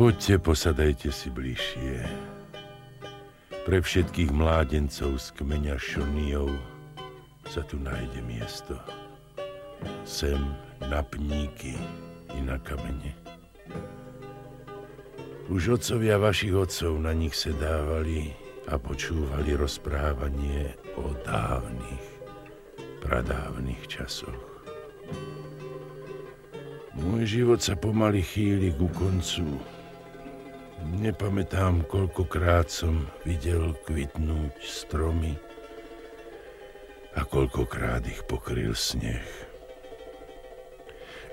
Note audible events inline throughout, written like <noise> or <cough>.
poďte. Posadajte si bližšie. Pre všetkých mládencov z kmeňa Šoniov sa tu nájde miesto. Sem na pníky i na kamene. Už otcovia vašich otcov na nich sedávali a počúvali rozprávanie o dávnych, pradávnych časoch. Môj život sa pomaly chýli ku koncu. Nepamätám, koľkokrát som videl kvitnúť stromy a koľkokrát ich pokryl sneh.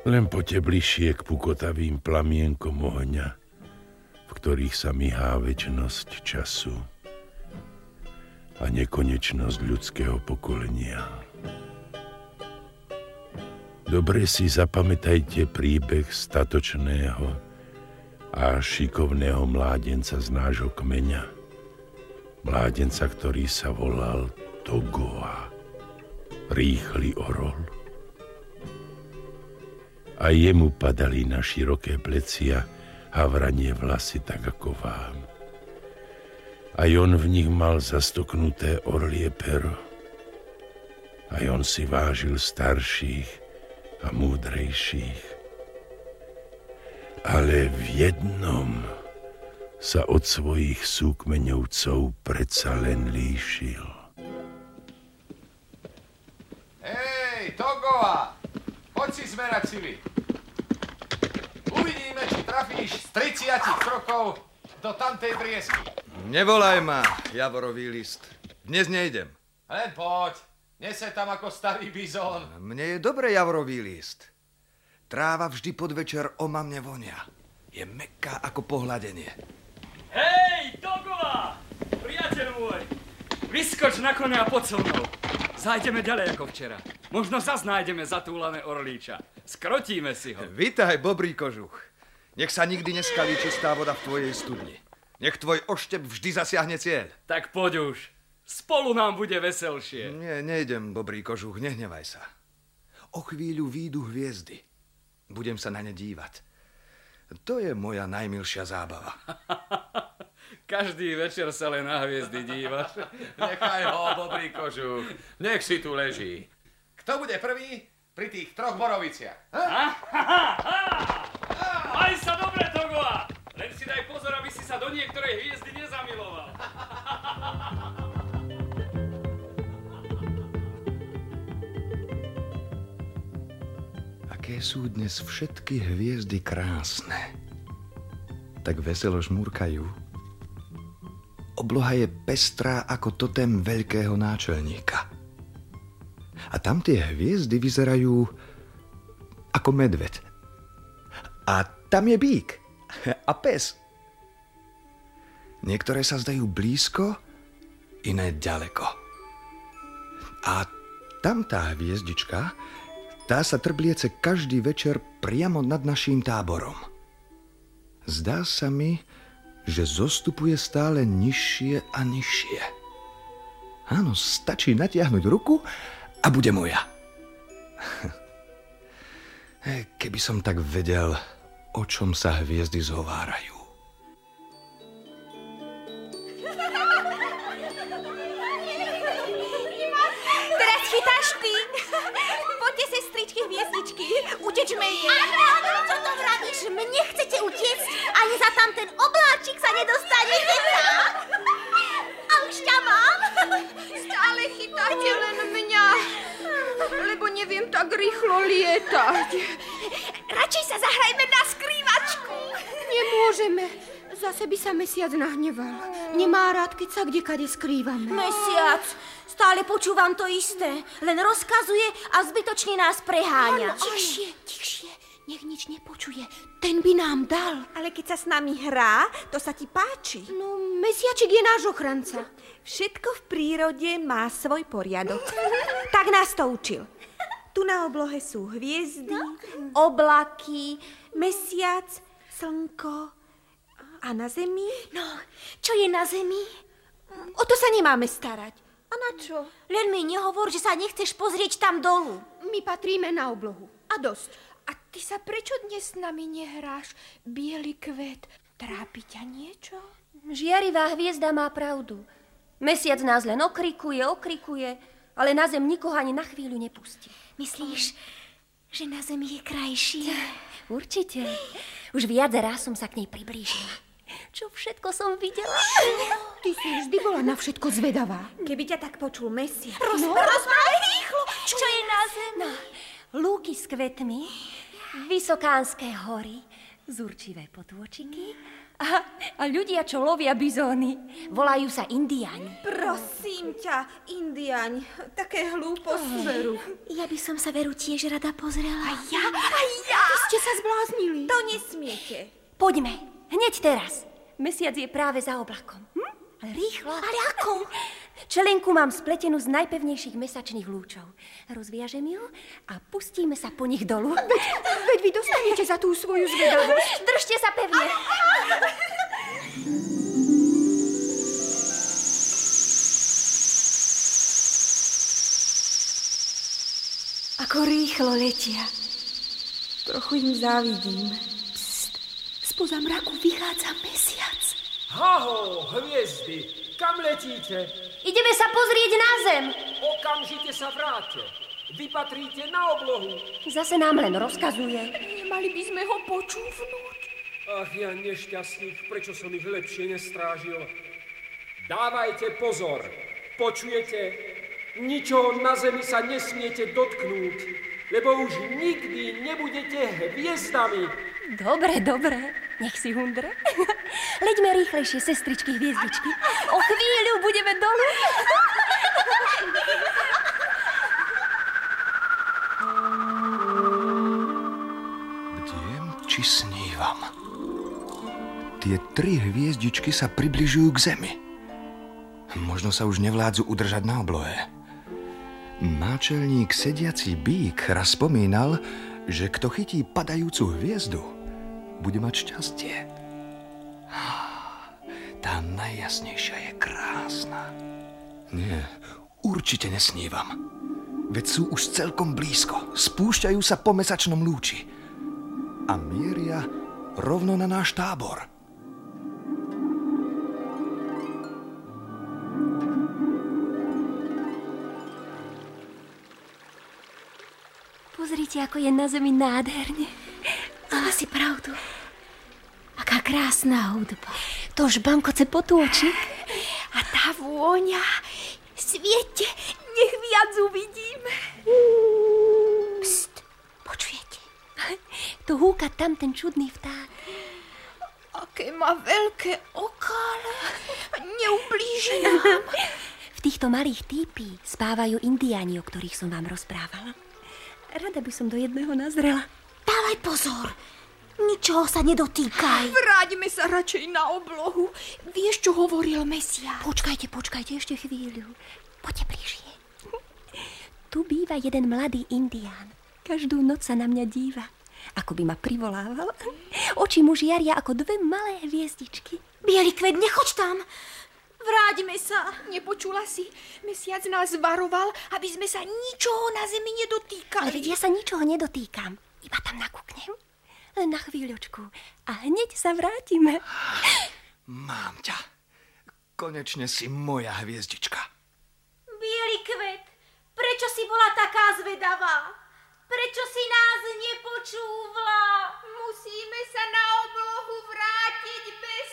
Len poďte bližšie k pukotavým plamienkom ohňa, v ktorých sa myhá väčnosť času a nekonečnosť ľudského pokolenia. Dobre si zapamätajte príbeh statočného a šikovného mládenca z nášho kmeňa. Mládenca, ktorý sa volal Togoa. Rýchly orol. A jemu padali na široké plecia havranie vlasy tak ako vám. A on v nich mal zastoknuté orlie pero. A on si vážil starších, a múdrejších. Ale v jednom sa od svojich súkmeňovcov predsa len líšil. Hej, Togova! Poď si zmerať sily. Uvidíme, či trafíš z 30 krokov do tamtej briesky. Nevolaj ma, Javorový list. Dnes nejdem. Len poď. Nese tam ako starý bizón. Mne je dobre javrový list. Tráva vždy podvečer omamne vonia. Je mekká ako pohľadenie. Hej, Togová! Priateľ môj! Vyskoč na kone a pod so mnou. Zajdeme ďalej ako včera. Možno zas nájdeme zatúlané orlíča. Skrotíme si ho. Vítaj, Bobrý kožuch. Nech sa nikdy neskalí čistá voda v tvojej studni. Nech tvoj oštep vždy zasiahne cieľ. Tak poď už. Spolu nám bude veselšie. Nie, nejdem, Bobrý kožuch, nehnevaj sa. O chvíľu výjdu hviezdy. Budem sa na ne dívať. To je moja najmilšia zábava. <laughs> Každý večer sa len na hviezdy dívaš. <laughs> Nechaj ho, Bobrý kožuch. Nech si tu leží. Kto bude prvý pri tých troch boroviciach? Maj sa dobre, Togoa! Len si daj pozor, aby si sa do niektorej hviezdy nezamiloval. <laughs> sú dnes všetky hviezdy krásne. Tak veselo žmúrkajú. Obloha je pestrá ako totem veľkého náčelníka. A tam tie hviezdy vyzerajú ako medved. A tam je bík a pes. Niektoré sa zdajú blízko, iné ďaleko. A tam tá hviezdička tá sa trbliece každý večer priamo nad naším táborom. Zdá sa mi, že zostupuje stále nižšie a nižšie. Áno, stačí natiahnuť ruku a bude moja. <laughs> Keby som tak vedel, o čom sa hviezdy zhovárajú. Utečme jej. Áno, áno, čo to vravíš? Mne chcete utiecť? Ani za tam ten obláčik sa nedostanete? A už ťa mám? Stále chytáte len mňa, lebo neviem tak rýchlo lietať. Radšej sa zahrajme na skrývačku. Nemôžeme. Zase by sa mesiac nahneval. Nemá rád, keď sa kdekade skrývame. Mesiac. Stále počúvam to isté. Len rozkazuje a zbytočne nás preháňa. Tichšie, tichšie. Nech nič nepočuje. Ten by nám dal. Ale keď sa s nami hrá, to sa ti páči. No, mesiačik je náš ochranca. Všetko v prírode má svoj poriadok. <laughs> tak nás to učil. Tu na oblohe sú hviezdy, no. oblaky, mesiac, slnko, a na zemi? No, čo je na zemi? O to sa nemáme starať. A na čo? Len mi nehovor, že sa nechceš pozrieť tam dolu. My patríme na oblohu. A dosť. A ty sa prečo dnes s nami nehráš? Bielý kvet, trápi ťa niečo? Žiarivá hviezda má pravdu. Mesiac nás len okrikuje, okrikuje, ale na zem nikoho ani na chvíľu nepustí. Myslíš, že na zemi je krajšie? Určite. Už viac raz som sa k nej priblížila. Čo všetko som videla? Ty si vždy bola na všetko zvedavá. Keby ťa tak počul mesiac. No, Rozprávaj rýchlo, čo je na zemi? no, lúky s kvetmi, vysokánske hory, zurčivé potôčiky a, a ľudia, čo lovia bizóny. Volajú sa indiáni. Prosím ťa, Indiaň, také hlúposti. Veru. Ja by som sa veru tiež rada pozrela. A Ja, a ja. Ty ste sa zbláznili. To nesmiete. Poďme, hneď teraz. Mesiac je práve za oblakom. Hm? Ale rýchlo. Ale ako? <laughs> Čelenku mám spletenú z najpevnejších mesačných lúčov. Rozviažem ju a pustíme sa po nich dolu. <laughs> Veď vy dostanete za tú svoju zvedavosť. <laughs> Držte sa pevne. Ako rýchlo letia. Trochu im závidím. Spoza mraku vychádza mesiac. Haho, hviezdy, kam letíte? Ideme sa pozrieť na zem. Okamžite sa vráte. Vypatríte na oblohu. Zase nám len rozkazuje. Nemali by sme ho počúvnuť. Ach, ja nešťastník, prečo som ich lepšie nestrážil? Dávajte pozor. Počujete? Ničoho na zemi sa nesmiete dotknúť, lebo už nikdy nebudete hviezdami. Dobre, dobre. Nech si hundre. <laughs> Leďme rýchlejšie, sestričky hviezdičky. O chvíľu budeme dolu. Bdiem, či snívam. Tie tri hviezdičky sa približujú k zemi. Možno sa už nevládzu udržať na oblohe. Náčelník sediaci bík raz spomínal, že kto chytí padajúcu hviezdu, bude mať šťastie. Tá najjasnejšia je krásna. Nie, určite nesnívam. Veď sú už celkom blízko. Spúšťajú sa po mesačnom lúči. A mieria rovno na náš tábor. Pozrite, ako je na zemi nádherne. Mala si pravdu. Aká krásna hudba. To žbankoce potôčik. A tá vôňa. Sviete, nech viac uvidíme. Pst, počujete? To húka tam ten čudný vták. Aké má veľké okále. Neublíži nám. <laughs> V týchto malých týpí spávajú indiáni, o ktorých som vám rozprávala. Rada by som do jedného nazrela. Dávaj pozor. Ničoho sa nedotýkaj. Vráťme sa radšej na oblohu. Vieš, čo hovoril mesiac? Počkajte, počkajte ešte chvíľu. Poďte bližšie. Tu býva jeden mladý indián. Každú noc sa na mňa díva. Ako by ma privolával. Oči mu žiaria ako dve malé hviezdičky. Bielý kvet, nechoď tam. Vráťme sa. Nepočula si? Mesiac nás varoval, aby sme sa ničoho na zemi Ale nedotýkali. veď ja sa ničoho nedotýkam. Iba tam nakúknem. Len na chvíľočku. A hneď sa vrátime. Mám ťa. Konečne si moja hviezdička. Bielý kvet, prečo si bola taká zvedavá? Prečo si nás nepočúvla? Musíme sa na oblohu vrátiť bez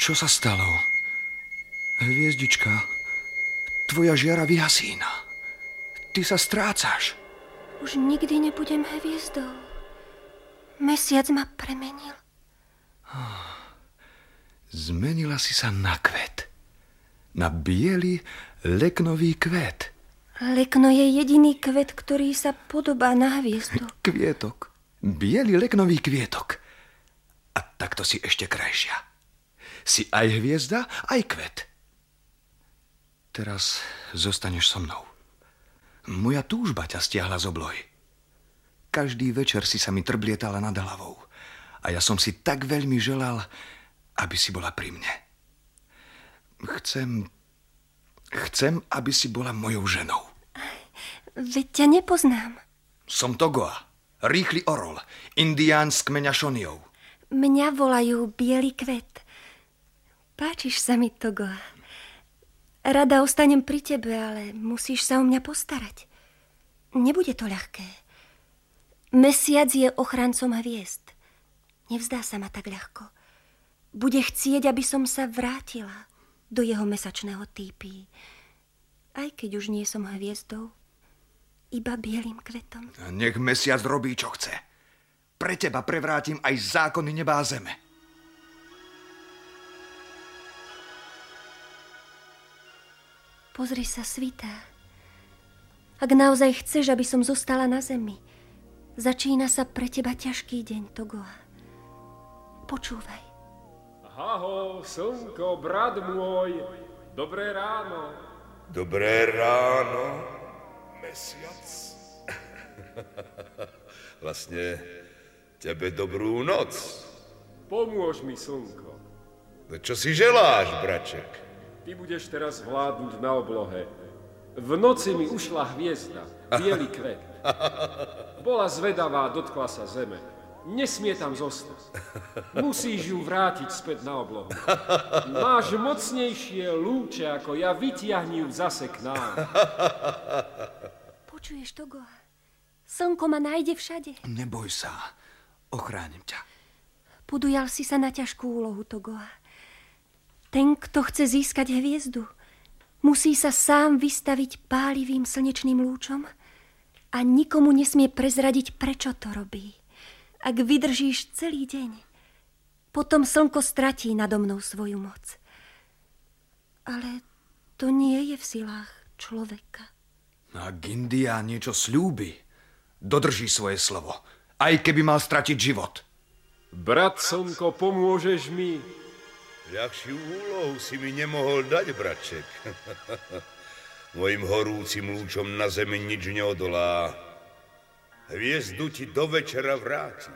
čo sa stalo? Hviezdička, tvoja žiara vyhasína. Ty sa strácaš. Už nikdy nebudem hviezdou. Mesiac ma premenil. Zmenila si sa na kvet. Na biely leknový kvet. Lekno je jediný kvet, ktorý sa podobá na hviezdu. Kvietok. Biely leknový kvietok. A takto si ešte krajšia. Si aj hviezda, aj kvet. Teraz zostaneš so mnou. Moja túžba ťa stiahla z oblohy. Každý večer si sa mi trblietala nad hlavou. A ja som si tak veľmi želal, aby si bola pri mne. Chcem... Chcem, aby si bola mojou ženou. Veď ťa nepoznám. Som Togoa, rýchly orol, indián z kmeňa Šoniov. Mňa volajú Bielý kvet. Páčiš sa mi, Togoa. Rada ostanem pri tebe, ale musíš sa o mňa postarať. Nebude to ľahké. Mesiac je ochrancom hviezd. Nevzdá sa ma tak ľahko. Bude chcieť, aby som sa vrátila do jeho mesačného týpy. Aj keď už nie som hviezdou, iba bielým kvetom. Nech mesiac robí, čo chce. Pre teba prevrátim aj zákony neba a zeme. Pozri sa, svitá. Ak naozaj chceš, aby som zostala na zemi, začína sa pre teba ťažký deň, Togoa. Počúvaj. Haho, slnko, brat môj, dobré ráno. Dobré ráno, mesiac. <laughs> Vlastne tebe dobrú noc. Pomôž mi, slnko. No čo si želáš, braček? Ty budeš teraz vládnuť na oblohe. V noci mi ušla hviezda, biely kvet. Bola zvedavá, dotkla sa zeme. Nesmie tam zostať. Musíš ju vrátiť späť na oblohu. Máš mocnejšie lúče ako ja, vytiahni ju zase k nám. Počuješ, Togo? Slnko ma nájde všade. Neboj sa, ochránim ťa. Podujal si sa na ťažkú úlohu, Togoa. Ten, kto chce získať hviezdu, musí sa sám vystaviť pálivým slnečným lúčom a nikomu nesmie prezradiť, prečo to robí. Ak vydržíš celý deň, potom slnko stratí nado mnou svoju moc. Ale to nie je v silách človeka. Ak India niečo slúbi, dodrží svoje slovo, aj keby mal stratiť život. Brat Slnko, pomôžeš mi? Ľahšiu úlohu si mi nemohol dať, braček. <laughs> Mojim horúcim lúčom na zemi nič neodolá. Hviezdu ti do večera vrátim.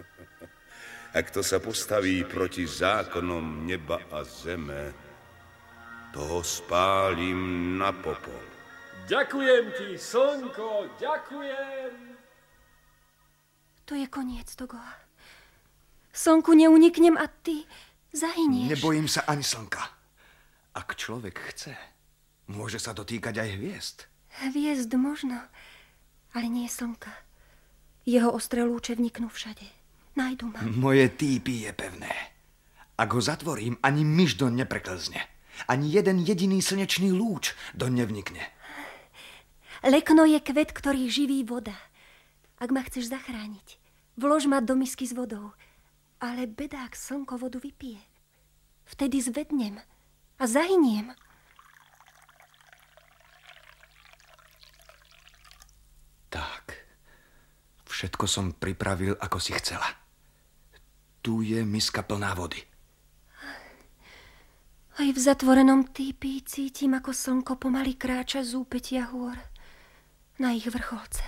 <laughs> A kto sa postaví proti zákonom neba a zeme, toho spálim na popol. Ďakujem ti, slnko, ďakujem. To je koniec, Togoa. Slnku neuniknem a ty zahynieš. Nebojím sa ani slnka. Ak človek chce, môže sa dotýkať aj hviezd. Hviezd možno, ale nie slnka. Jeho ostré lúče vniknú všade. Nájdu ma. Moje týpy je pevné. Ak ho zatvorím, ani myš do nepreklzne. Ani jeden jediný slnečný lúč do nevnikne. Lekno je kvet, ktorý živí voda. Ak ma chceš zachrániť, vlož ma do misky s vodou. Ale bedák slnko vodu vypije. Vtedy zvednem a zahyniem. Tak. Všetko som pripravil, ako si chcela. Tu je miska plná vody. Aj v zatvorenom týpi cítim, ako slnko pomaly kráča z úpetia hôr na ich vrcholce.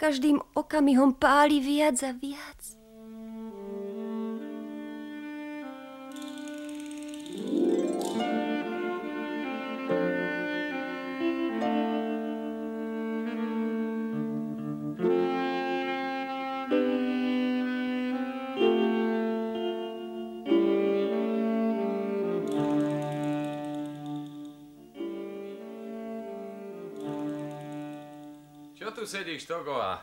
Každým okamihom páli viac a viac. Tu sedíš, Togoa?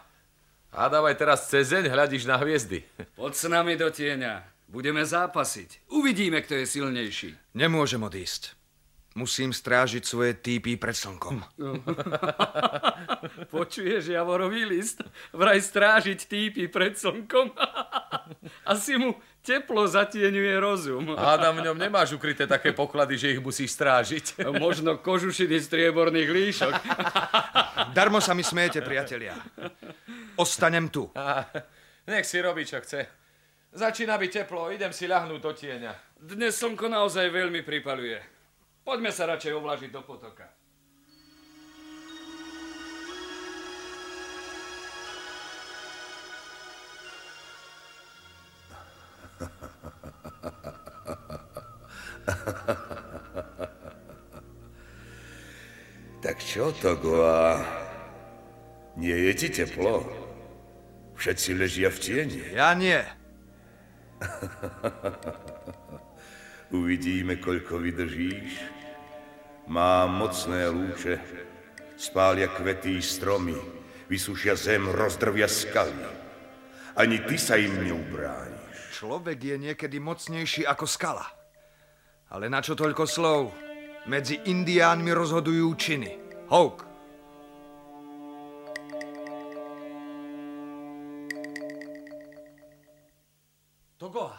A dávaj teraz cez deň hľadíš na hviezdy. <laughs> Poď s nami do tieňa. Budeme zápasiť. Uvidíme, kto je silnejší. Nemôžem odísť. Musím strážiť svoje týpy pred slnkom. <laughs> <laughs> Počuješ javorový list? Vraj strážiť týpy pred slnkom. Asi mu teplo zatieňuje rozum. Hádam, v ňom nemáš ukryté také poklady, že ich musíš strážiť. Možno kožušiny strieborných líšok. Darmo sa mi smiete, priatelia. Ostanem tu. A nech si robí, čo chce. Začína byť teplo, idem si ľahnúť do tieňa. Dnes slnko naozaj veľmi pripaluje. Poďme sa radšej ovlažiť do potoka. <laughs> tak čo to, Goa? Nie je ti teplo? Všetci ležia v tieni. Ja nie. <laughs> Uvidíme, koľko vydržíš. Mám mocné lúče, spália kvety i stromy, vysušia zem, rozdrvia skaly. Ani ty sa im neubrániš. Človek je niekedy mocnejší ako skala. Ale na čo toľko slov? Medzi indiánmi rozhodujú činy. Houk. Togoa,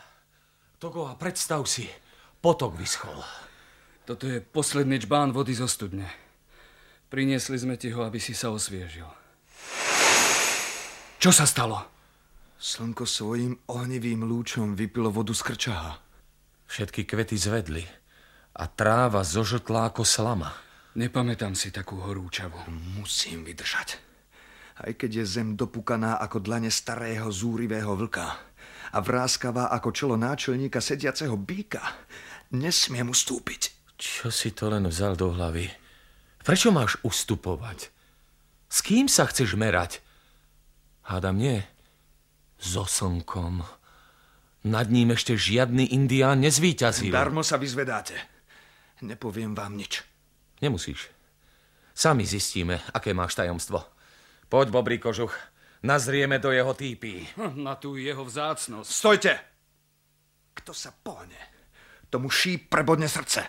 Togoa, predstav si, potok vyschol. Toto je posledný čbán vody zo studne. Priniesli sme ti ho, aby si sa osviežil. Čo sa stalo? Slnko svojim ohnivým lúčom vypilo vodu z krčaha. Všetky kvety zvedli a tráva zožltlá ako slama. Nepamätám si takú horúčavu. Musím vydržať. Aj keď je zem dopúkaná ako dlane starého zúrivého vlka a vráskavá ako čelo náčelníka sediaceho býka, nesmiem ustúpiť. Čo si to len vzal do hlavy? Prečo máš ustupovať? S kým sa chceš merať? Hádam nie. So slnkom. Nad ním ešte žiadny indián nezvíťazil. Darmo sa vyzvedáte. Nepoviem vám nič. Nemusíš. Sami zistíme, aké máš tajomstvo. Poď, Bobrý kožuch. Nazrieme do jeho týpy. Na tú jeho vzácnosť. Stojte! Kto sa pohne, tomu šíp prebodne srdce.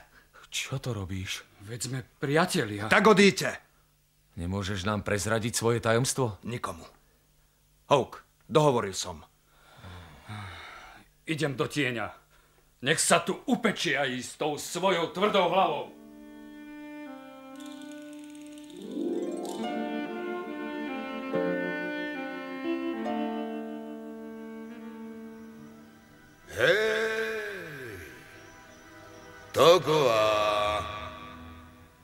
Čo to robíš? Veď sme priatelia. Tak odíte. Nemôžeš nám prezradiť svoje tajomstvo? Nikomu. Houk, dohovoril som. Idem do tieňa. Nech sa tu upečie aj s tou svojou tvrdou hlavou. Hej, Togoa.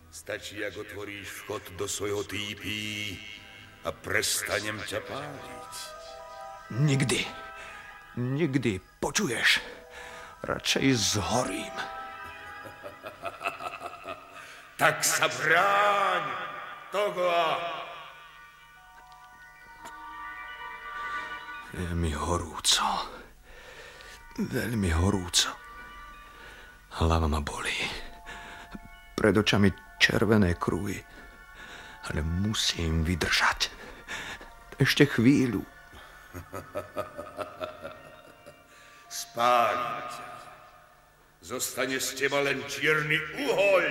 Stačí, ak otvoríš vchod do svojho týpí a prestanem ťa páliť. Nikdy. Nikdy. Počuješ? Radšej zhorím. <laughs> Tak sa bráň, Togoa. Je mi horúco. Veľmi horúco. Hlava ma bolí. Pred očami červené krúhy. Ale musím vydržať. Ešte chvíľu. <laughs> Spálim ťa. Zostane z teba len čierny uhol.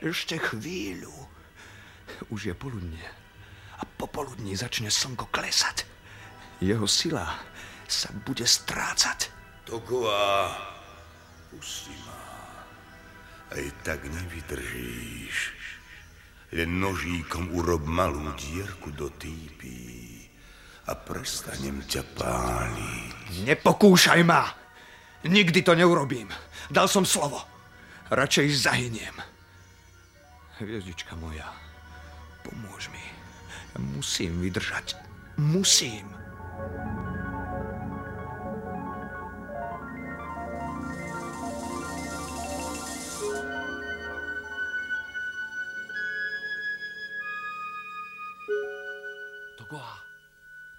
Ešte chvíľu. Už je poludne. A popoludní začne slnko klesať. Jeho sila sa bude strácať. Togoa, pusti ma. Aj tak nevydržíš. Len nožíkom urob malú dierku do týpy a prestanem ťa páliť. Nepokúšaj ma! Nikdy to neurobím. Dal som slovo. Radšej zahyniem. Hviezdička moja, pomôž mi. Musím vydržať. Musím.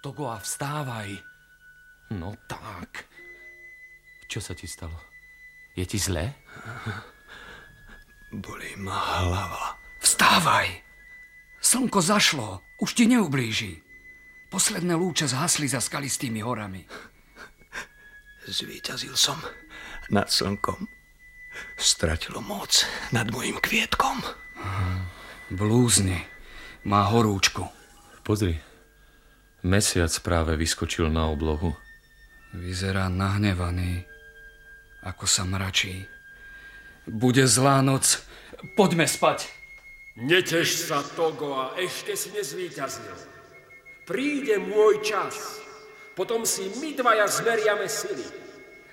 Togoa, vstávaj. No tak. Čo sa ti stalo? Je ti zle? Bolí ma hlava. Vstávaj! Slnko zašlo, už ti neublíži. Posledné lúče zhasli za skalistými horami. Zvíťazil som nad slnkom. Stratilo moc nad mojim kvietkom. Blúzni. Má horúčku. Pozri. Mesiac práve vyskočil na oblohu. Vyzerá nahnevaný, ako sa mračí. Bude zlá noc. Poďme spať. Neteš sa, Togo, a ešte si nezvíťazil. Príde môj čas. Potom si my dvaja zmeriame sily.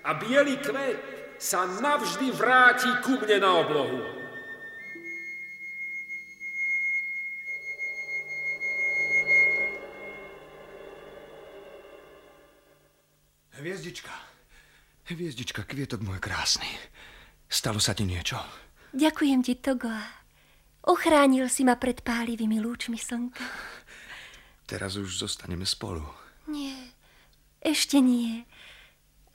A biely kvet sa navždy vráti ku mne na oblohu. Hviezdička. Hviezdička, kvietok môj krásny. Stalo sa ti niečo? Ďakujem ti, Togoa. Ochránil si ma pred pálivými lúčmi slnka. Teraz už zostaneme spolu. Nie, ešte nie.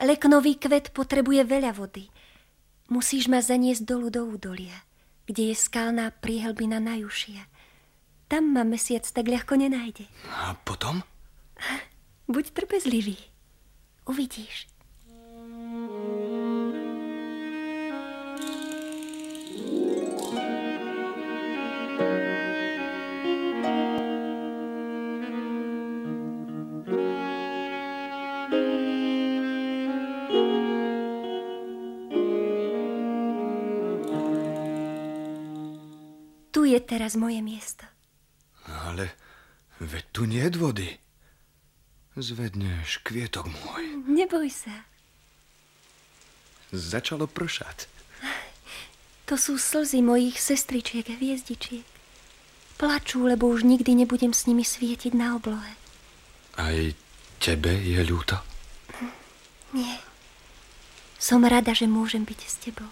Leknový kvet potrebuje veľa vody. Musíš ma zaniesť dolu do údolia, kde je skalná príhelbina najúšia. Tam ma mesiac tak ľahko nenájde. A potom? Buď trpezlivý. Uvidíš. Tu je teraz moje miesto. Ale veď tu nie je vody. Zvedneš, kvietok môj. Neboj sa. Začalo pršať. To sú slzy mojich sestričiek a hviezdičiek. Plačú, lebo už nikdy nebudem s nimi svietiť na oblohe. Aj tebe je ľúto? Nie. Som rada, že môžem byť s tebou.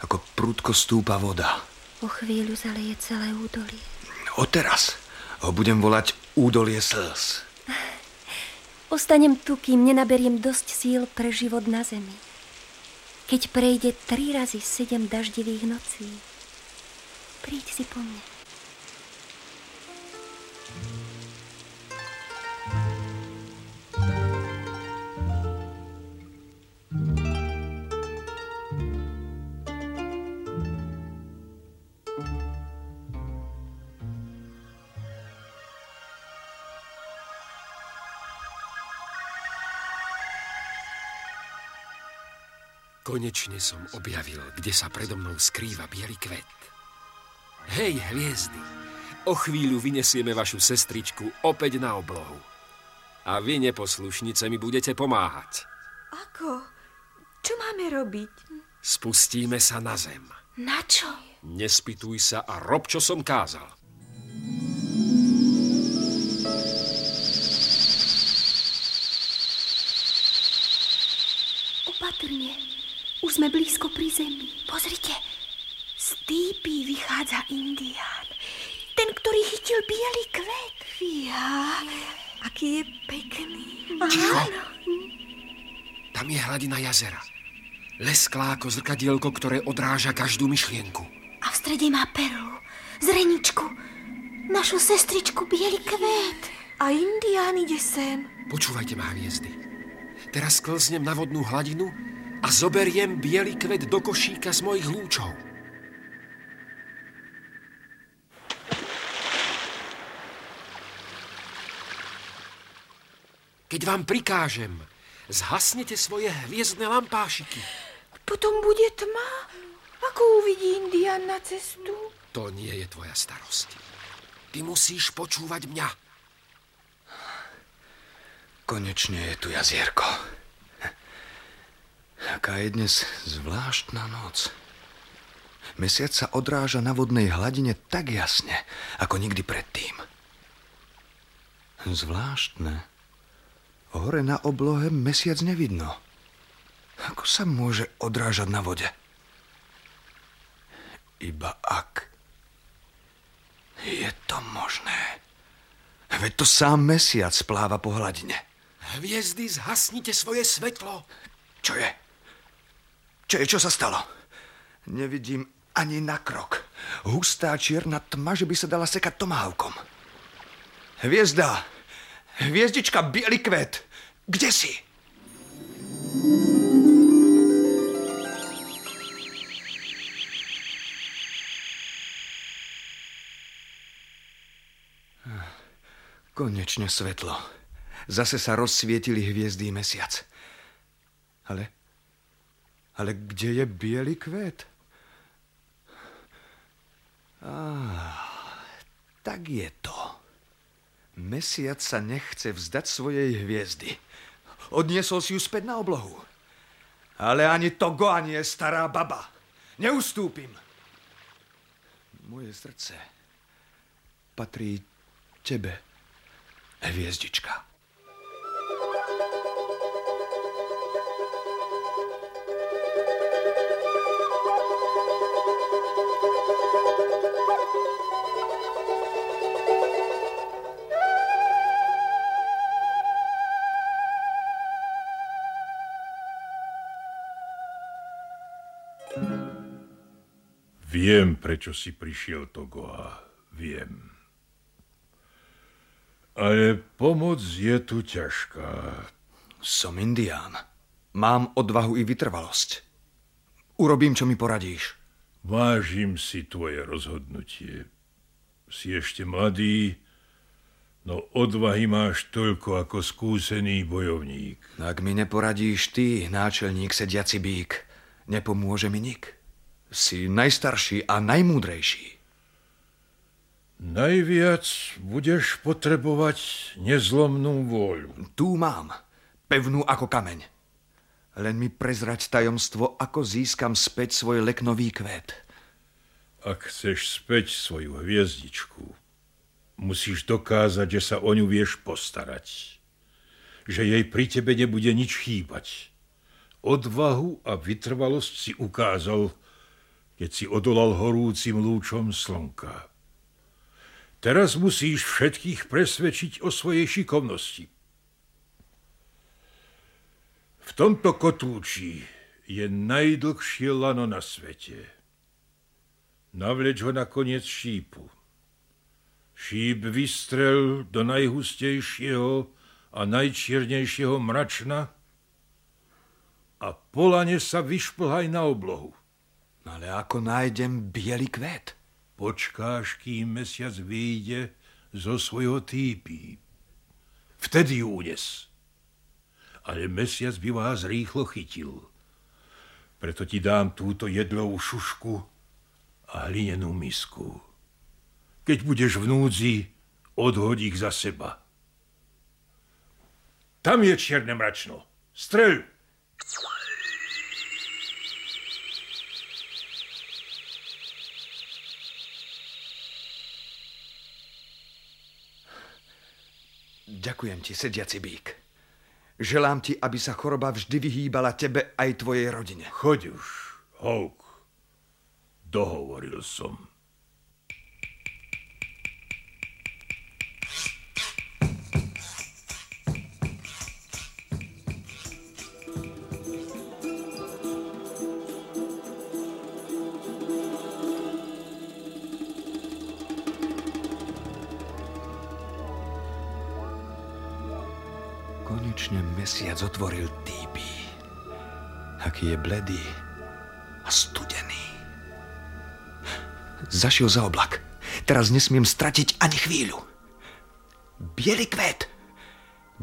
Ako prúdko stúpa voda. O chvíľu zaleje celé údolie. Odteraz ho budem volať údolie slz. Ostanem tu, kým nenaberiem dosť síl pre život na zemi. Keď prejde tri razy sedem daždivých nocí, príď si po mne. Konečne som objavil, kde sa predo mnou skrýva biely kvet. Hej, hviezdy, o chvíľu vynesieme vašu sestričku opäť na oblohu. A vy, neposlušnice, mi budete pomáhať. Ako? Čo máme robiť? Spustíme sa na zem. Na čo? Nespituj sa a rob, čo som kázal. Opatrne. Už sme blízko pri zemi. Pozrite. Z týpy vychádza Indián. Ten, ktorý chytil biely kvet. Ja, aký je pekný. Ticho. Tam je hladina jazera. Lesklá ako zrkadielko, ktoré odráža každú myšlienku. A v strede má perlu. Zreničku. Našu sestričku biely kvet. A Indián ide sem. Počúvajte ma, hviezdy. Teraz sklznem na vodnú hladinu a zoberiem biely kvet do košíka z mojich lúčov. Keď vám prikážem, zhasnete svoje hviezdne lampášiky. Potom bude tma. Ako uvidí Indián na cestu? To nie je tvoja starosť. Ty musíš počúvať mňa. Konečne je tu jazierko. Aká je dnes zvláštna noc. Mesiac sa odráža na vodnej hladine tak jasne, ako nikdy predtým. Zvláštne. Hore na oblohe mesiac nevidno. Ako sa môže odrážať na vode? Iba ak. Je to možné. Veď to sám mesiac pláva po hladine. Hviezdy, zhasnite svoje svetlo. Čo je? Čo je, čo sa stalo? Nevidím ani na krok. Hustá čierna tma, že by sa dala sekať tomahawkom. Hviezda! Hviezdička, biely kvet! Kde si? Konečne svetlo. Zase sa rozsvietili hviezdy mesiac. Ale ale kde je biely kvet? Á, tak je to. Mesiac sa nechce vzdať svojej hviezdy. Odniesol si ju späť na oblohu. Ale ani Togo, ani je stará baba. Neustúpim. Moje srdce patrí tebe, hviezdička. Viem, prečo si prišiel, Togoa. Viem. Ale pomoc je tu ťažká. Som indián. Mám odvahu i vytrvalosť. Urobím, čo mi poradíš. Vážim si tvoje rozhodnutie. Si ešte mladý, no odvahy máš toľko ako skúsený bojovník. Ak mi neporadíš ty, náčelník sediaci bík, nepomôže mi nik. Si najstarší a najmúdrejší. Najviac budeš potrebovať nezlomnú vôľu. Tu mám, pevnú ako kameň. Len mi prezrať tajomstvo, ako získam späť svoj leknový kvet. Ak chceš späť svoju hviezdičku, musíš dokázať, že sa o ňu vieš postarať. Že jej pri tebe nebude nič chýbať. Odvahu a vytrvalosť si ukázal, keď si odolal horúcim lúčom slnka. Teraz musíš všetkých presvedčiť o svojej šikovnosti. V tomto kotúči je najdlhšie lano na svete. Navleč ho na koniec šípu. Šíp vystrel do najhustejšieho a najčiernejšieho mračna a polane sa vyšplhaj na oblohu. Ale ako nájdem biely kvet? Počkáš, kým mesiac vyjde zo svojho týpy. Vtedy ju unes. Ale mesiac by vás rýchlo chytil. Preto ti dám túto jedlovú šušku a hlinenú misku. Keď budeš v núdzi, odhoď ich za seba. Tam je čierne mračno. Streľ! Ďakujem ti, sediaci bík. Želám ti, aby sa choroba vždy vyhýbala tebe aj tvojej rodine. Choď už, Houk. Dohovoril som. Mesiac otvoril týpy. Aký je bledý a studený. Zašiel za oblak. Teraz nesmiem stratiť ani chvíľu. Bielý kvet.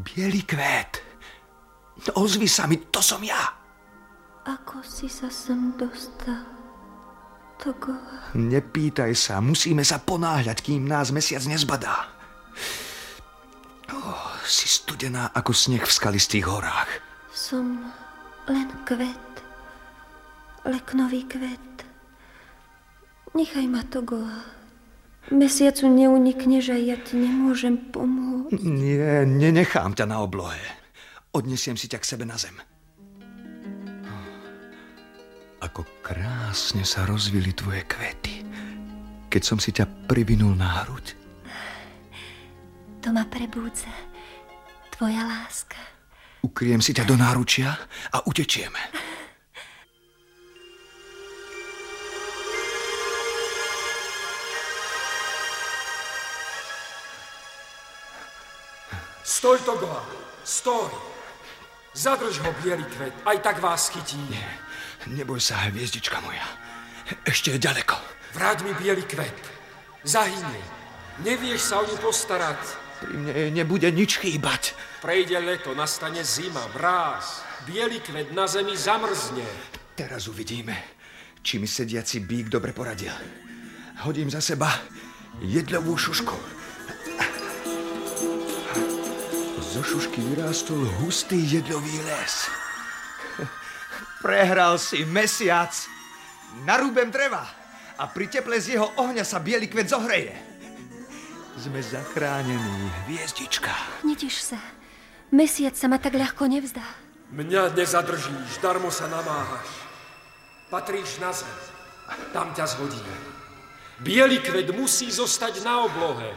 Bielý kvet. Ozvi sa mi, to som ja. Ako si sa sem dostal? Togo. Nepýtaj sa, musíme sa ponáhľať, kým nás mesiac nezbadá. Si studená ako sneh v skalistých horách. Som len kvet. Leknový kvet. Nechaj ma, Togo. Mesiacu neunikneš a ja ti nemôžem pomôcť. Nie, nenechám ťa na oblohe. Odnesiem si ťa k sebe na zem. Ako krásne sa rozvili tvoje kvety, keď som si ťa privinul na hruď. To ma prebúdza. Tvoja láska. Ukriem si ťa do náručia a utečieme. Stoj, Togoa, stoj. Zadrž ho, bielý kvet, aj tak vás chytí. Nie, neboj sa, hviezdička moja. Ešte je ďaleko. Vráť mi bielý kvet. Zahynie. Nevieš sa o ňu postarať. Pri mne nebude nič chýbať. Prejde leto, nastane zima, mráz. Bielý kvet na zemi zamrzne. Teraz uvidíme, či mi sediaci bík dobre poradil. Hodím za seba jedlovú šušku. Zo šušky vyrástol hustý jedlový les. Prehral si mesiac. Narúbem dreva a pri teple z jeho ohňa sa biely kvet zohreje. Sme zachránení, hviezdička. Netiš sa. Mesiac sa ma tak ľahko nevzdá. Mňa nezadržíš, darmo sa namáhaš. Patríš na zem. Tam ťa zhodíme. Bielý kvet musí zostať na oblohe.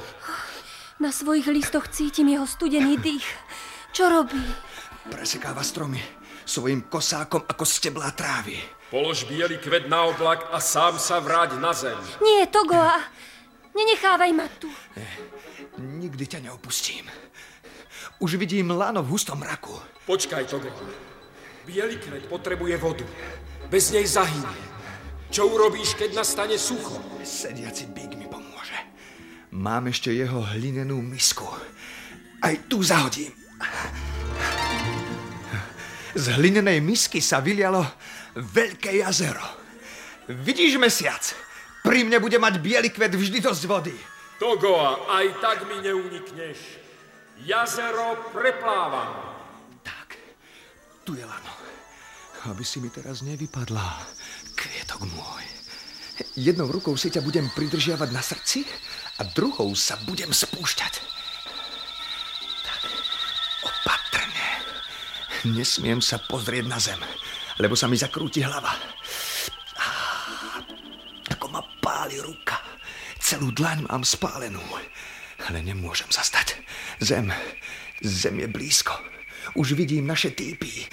Na svojich listoch cítim jeho studený dých. Čo robí? Presekáva stromy. svojim kosákom ako steblá trávy. Polož biely kvet na oblak a sám sa vráť na zem. Nie, Togoa. Nenechávaj ma tu. Nikdy ťa neopustím. Už vidím lano v hustom mraku. Počkaj, Togoa. Bielý kvet potrebuje vodu. Bez nej zahynie. Čo urobíš, keď nastane sucho? Sediaci bík mi pomôže. Mám ešte jeho hlinenú misku. Aj tu zahodím. Z hlinenej misky sa vylialo veľké jazero. Vidíš, mesiac? Pri mne bude mať biely kvet vždy dosť vody. Togoa, aj tak mi neunikneš. Jazero preplávam. Tak, tu je lano. Aby si mi teraz nevypadla, kvietok môj. Jednou rukou si ťa budem pridržiavať na srdci a druhou sa budem spúšťať. Tak, opatrne. Nesmiem sa pozrieť na zem, lebo sa mi zakrúti hlava. Á, ako ma páli ruka. Celú dlaň mám spálenú. Ale nemôžem zastať. Zem, zem je blízko. Už vidím naše týpy.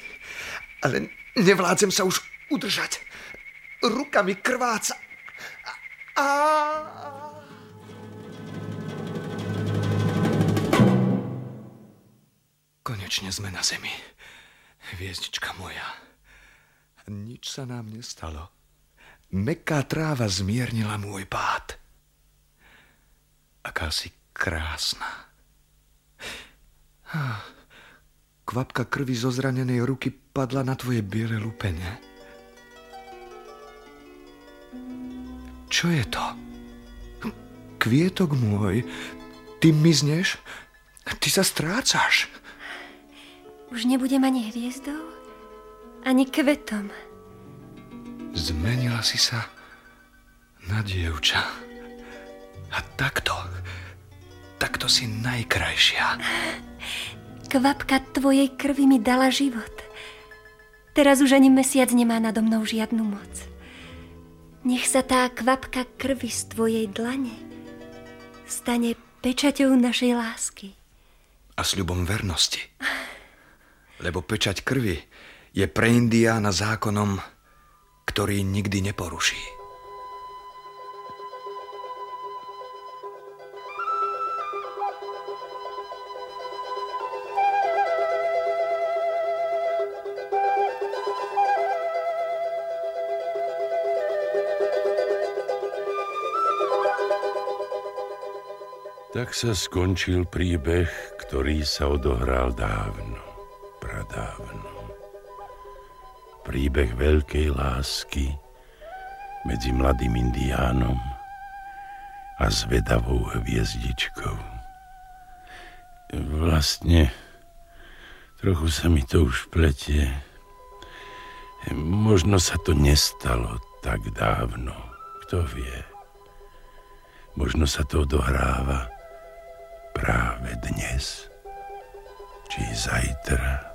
Ale nevládzem sa už udržať. Ruka mi krváca. A... Konečne sme na zemi. Hviezdička moja. Nič sa nám nestalo. Meká tráva zmiernila môj pád. Aká si krásna. Kvapka krvi zo zranenej ruky padla na tvoje biele lupene. Čo je to? Kvietok môj, ty mizneš? Ty sa strácaš. Už nebudem ani hviezdou, ani kvetom. Zmenila si sa na dievča. A takto, takto si najkrajšia. Kvapka tvojej krvi mi dala život. Teraz už ani mesiac nemá nado mnou žiadnu moc. Nech sa tá kvapka krvi z tvojej dlane stane pečaťou našej lásky. A sľubom vernosti. Lebo pečať krvi je pre Indiána zákonom, ktorý nikdy neporuší. Tak sa skončil príbeh, ktorý sa odohral dávno, pradávno. Príbeh veľkej lásky medzi mladým indiánom a zvedavou hviezdičkou. Vlastne trochu sa mi to už pletie. Možno sa to nestalo tak dávno, kto vie. Možno sa to odohráva práve dnes či zajtra.